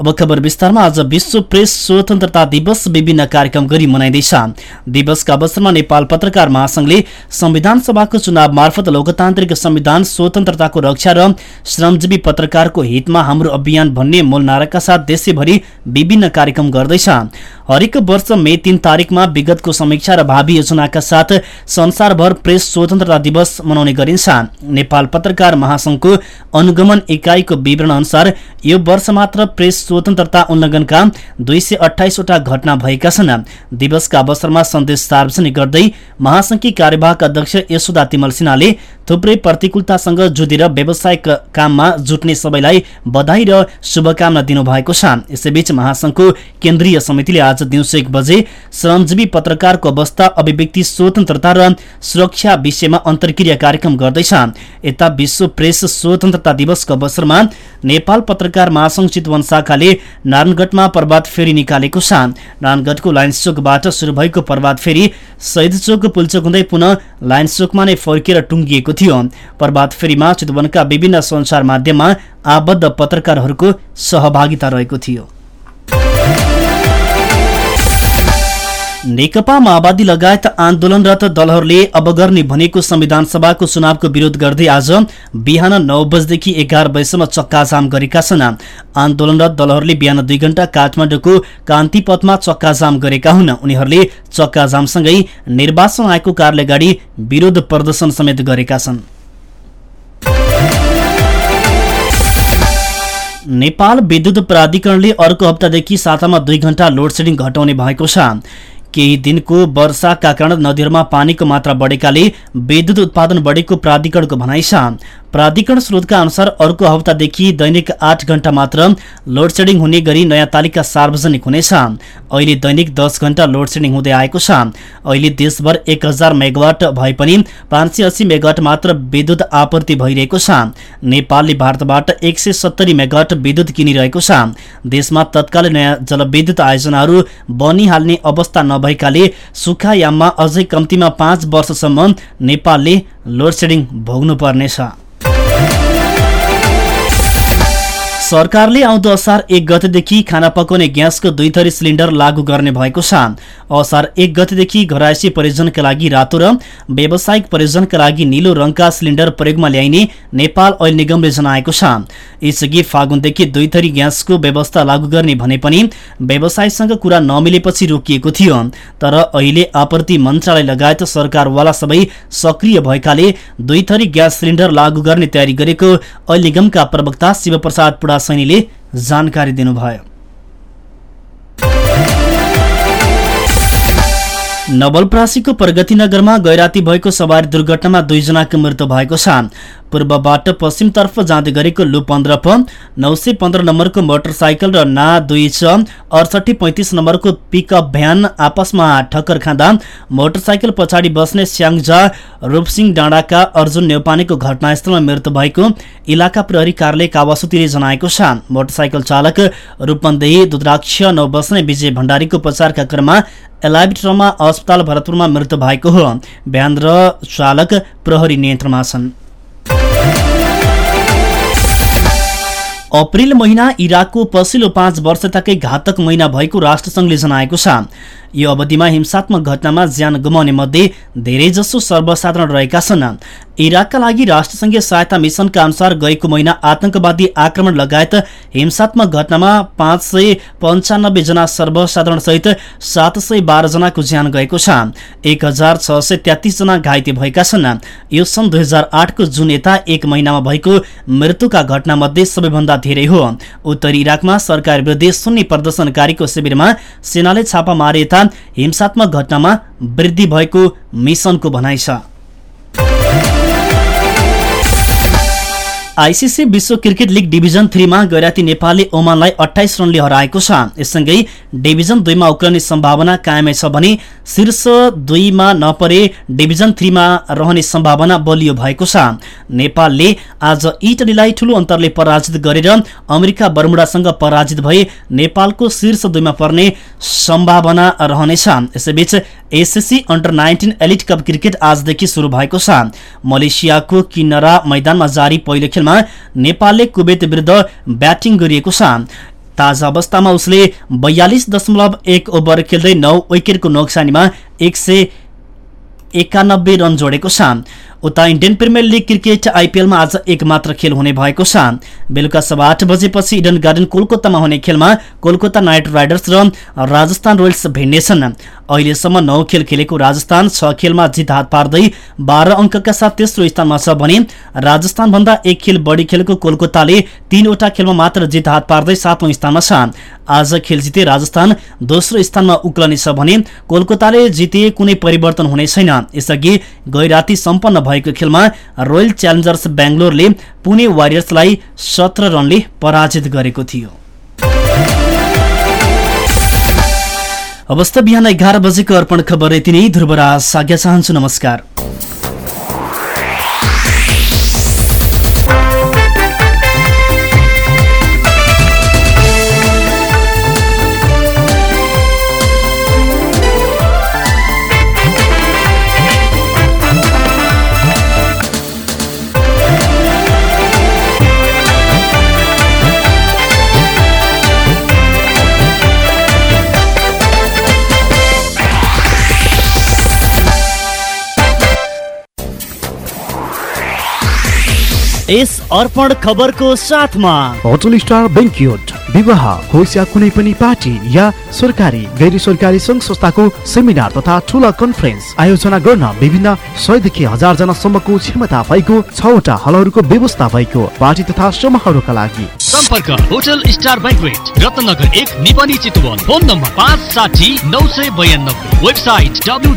अब खबर विस्तारमा आज विश्व प्रेस स्वतन्त्रता दिवस विभिन्न कार्यक्रम गरी मनाइँदैछ। दिवसका अवसरमा नेपाल पत्रकार महासंघले संविधान सभाको चुनाव मार्फत लोकतान्त्रिक संविधान स्वतन्त्रताको रक्षा र श्रमजीवी पत्रकारको हितमा हाम्रो अभियान भन्ने मूल नाराका साथ देशैभरि विभिन्न कार्यक्रम गर्दैछ। हरेक वर्ष मे तीन तारिकमा विगतको समीक्षा र भावी योजनाका साथ संसारभर प्रेस स्वतन्त्रता दिवस मनाउने गरिन्छ। नेपाल पत्रकार महासंघको अनुगमन इकाइको विवरण अनुसार यो वर्ष मात्र प्रेस स्वतन्त्रता उल्लङ्घनका दुई सय अठाइसवटा घटना भएका छन्। दिवसका अवसरमा सन्देश सार्वजनिक गर्दै महासंघकी कार्यवाहक अध्यक्ष यशोदा तिमल सिन्हाले थुप्रै प्रतिकूलतासँग जुधेर व्यावसायिक काममा जुट्ने सबैलाई बधाई र शुभकामना दिनुभएको छ। यसैबीच महासंघको केन्द्रीय समितिले आज दिउँसो एक बजे श्रमजीवी पत्रकारको अवस्था अभिव्यक्ति स्वतन्त्रता र सुरक्षा विषयमा अन्तर्क्रिया कार्यक्रम गर्दैछ। यता विश्व प्रेस स्वतन्त्रता दिवसको अवसरमा नेपाल पत्रकार महासंघ चितवन शाखाले नारायणगढमा प्रभात फेरी निकालेको छ नारायणगढको लायन्स चोकबाट सुरु भएको प्रभात फेरी शहीद चोक पुलचोक हुँदै पुनः लायन्स चोकमा नै फर्किएर टुङ्गिएको थियो। प्रभात फेरीमा चितवनका विभिन्न सञ्चार माध्यममा आबद्ध पत्रकारहरूको सहभागिता रहेको थियो। नेकपा माओवादी लगायत आन्दोलनरत दलहरूले अब गर्ने भनेको संविधान सभाको चुनावको विरोध गर्दै आज बिहान नौ बजेदेखि एघार बजेसम्म चक्काजाम गरेका छन्। आन्दोलनरत दलहरूले बिहान दुई घण्टा काठमाडौँको कान्तिपथमा चक्काजाम गरेका हुन्। उनीहरूले चक्काजामसँगै निर्वाचन आयोगको कार्यालय अगाडि विरोध प्रदर्शन समेत गरेका छन्। नेपाल विद्युत प्राधिकरणले अर्को हप्तादेखि सातामा दुई घण्टा लोड सेडिङ घटाउने भएको छ। केही दिनको वर्षाका कारण नदीहरूमा पानीको मात्रा बढेकाले विद्युत उत्पादन बढेको प्राधिकरणको भनाइ छ। प्राधिकरण स्रोतका अनुसार अर्को हप्तादेखि दैनिक आठ घण्टा मात्र लोड सेडिङ हुने गरी नयाँ तालिका सार्वजनिक हुनेछ। अहिले दैनिक दस घण्टा लोड सेडिङ हुँदै आएको छ। अहिले देशभर एक हजार मेगावाट भए पनि पाँच सय अस्सी मेगावाट मात्र विद्युत आपूर्ति भइरहेको छ। नेपालले भारतबाट एक सय सत्तरी मेगावाट विद्युत किनिरहेको छ। देशमा तत्कालै नयाँ जलविद्युत आयोजनाहरू बनिहाल्ने अवस्था नभएकाले सुखायाममा अझै कम्तीमा पाँच वर्षसम्म नेपालले लोड सेडिङ भोग्नु सरकारले आउँदो असार एक गतेदेखि खाना पकाउने ग्यासको दुई थरी सिलिन्डर लागू गर्ने भएको छ। असार एक गतेदेखि घरायसी प्रयोजनका लागि रातो र व्यावसायिक प्रयोजनका लागि निलो रङका सिलिन्डर प्रयोगमा ल्याइने नेपाल ऐल निगमले जनाएको छ। यसअघि फागुनदेखि दुई थरी ग्यासको व्यवस्था लागू गर्ने भने पनि व्यवसायसँग कुरा नमिलेपछि रोकिएको थियो। तर अहिले आपूर्ति मन्त्रालय लगायत सरकारवाला सबै सक्रिय भएकाले दुई थरी ग्यास सिलिन्डर लागू गर्ने तयारी गरेको ऐल निगमका प्रवक्ता शिवप्रसाद सैनीले जानकारी दिनुभयो। नवलप्रासीको प्रगतिनगरमा गैराती भएको सवारी दुर्घटनामा दुईजनाको मृत्यु भएको छ। पूर्वबाट पश्चिमतर्फ जाँदै गरेको लु पन्ध्र प नौ सय पन्ध्र नम्बरको मोटरसाइकल र ना दुई छ अडसठी पैँतिस नम्बरको पिकअप भ्यान आपसमा ठक्कर खाँदा मोटरसाइकल पछाडि बस्ने स्याङ्जा रूपसिंह डाँडाका अर्जुन नेौपानेको घटनास्थलमा मृत्यु भएको इलाका प्रहरी कार्यालय कावासुतीले जनाएको छ। मोटरसाइकल चालक रूपन्देही दुद्राक्ष नौ बस्ने विजय भण्डारीको उपचारका क्रममा एलाइभ ट्रमा अस्पताल भरतपुरमा मृत्यु भएको हो। भ्यान र चालक प्रहरी नियन्त्रणमा छन्। अप्रेल महिना इराकको पछिल्लो पाँच वर्षताकै घातक महिना भएको राष्ट्रसङ्घले जनाएको छ। यो अवधिमा हिंसात्मक घटनामा ज्यान गुमाउने मध्ये धेरैजसो सर्वसाधारण रहेका छन्। इराकका लागि राष्ट्रसङ्घीय सहायता मिसनका अनुसार गएको महिना आतंकवादी आक्रमण लगायत हिंसात्मक घटनामा पाँच सय सर्वसाधारण सहित सात सय बाह्र जनाको ज्यान गएको छ। एक हजार छ सय तेत्तिस जना घाइते भएका छन्। यो सन् दुई हजार आठको जुन यता एक महिनामा भएको मृत्युका घटना मध्ये सबैभन्दा धेरै हो। उत्तरी इराकमा सरकार विरुद्ध सुन्नी प्रदर्शनकारीको शिविरमा सेनाले छापा मारे हिंसात्मक घटनामा वृद्धि भएको मिसनको भनाइ छ। आइसिसी विश्व क्रिकेट लिग डिभिजन थ्रीमा गैराती नेपालले ओमानलाई अठाइस रनले हराएको छ। यससँगै डिभिजन दुईमा उक्लने सम्भावना कायमै छ भने शीर्ष दुईमा नपरे डिभिजन थ्रीमा रहने सम्भावना बलियो भएको छ। नेपालले आज इटलीलाई ठूलो अन्तरले पराजित गरेर अमेरिका बर्मुडासँग पराजित भए नेपालको शीर्ष दुईमा पर्ने सम्भावना रहनेछ। यसैबीच SSC under nineteen elite cup cricket आजदेखि सुरु भएको छ। मलेसियाको किन्नरा मैदानमा जारी पहिलो खेलमा नेपालले कुवेत विरुद्ध ब्याटिङ गरिएको छ। ताजा अवस्थामा उसले बयालिस दशमलव एक ओभर खेल्दै नौ विकेटको नोक्सानीमा एक सय एकानब्बे रन जोडेको छ। उता इन्डियन प्रिमियर लिग क्रिकेट आइपिएलमा आज एक मात्र खेल हुने भएको छ। बेलुका सभा आठ बजेपछि इडन गार्डन कोलकातामा हुने खेलमा कोलकाता नाइट राइडर्स र राजस्थान रोयल्स भिड्नेछन् अहिलेसम्म नौ खेल खेलेको राजस्थान छ खेलमा जित हात पार्दै बाह्र अङ्कका साथ तेस्रो स्थानमा छ भने राजस्थानभन्दा एक खेल बढी खेलेको कोलकाताले तीनवटा खेलमा मात्र जित हात पार्दै सातौं स्थानमा छ। आज खेल जिते राजस्थान दोस्रो स्थानमा उक्लनेछ भने कोलकाताले जिते कुनै परिवर्तन हुने छैन। यसअघि गैराती सम्पन्न भएको खेलमा रोयल च्यालेन्जर्स बेङ्गलोरले पुणे वारियर्सलाई सत्र रनले पराजित गरेको थियो। अवस्था बिहान एघार बजेको अर्पण खबर यति नै। ध्रुवराज साग्या चाहन्छु नमस्कार। यस अर्पण खबरको साथमा। होटल स्टार बेङ्क्युट विवाह होस् या कुनै पनि पार्टी या सरकारी गैर सरकारी सङ्घ संस्थाको सेमिनार तथा ठुला कन्फरेन्स आयोजना गर्न विभिन्न सयदेखि हजार जनासम्मको क्षमता भएको छवटा हलहरूको व्यवस्था भएको पार्टी तथा समूहहरूका लागि। सम्पर्क होटल स्टार ब्याङ्कवेट रत्नगर एक निपनी चितवन। फोन नम्बर पाँच साठी नौ सय बयानब्बे। Website W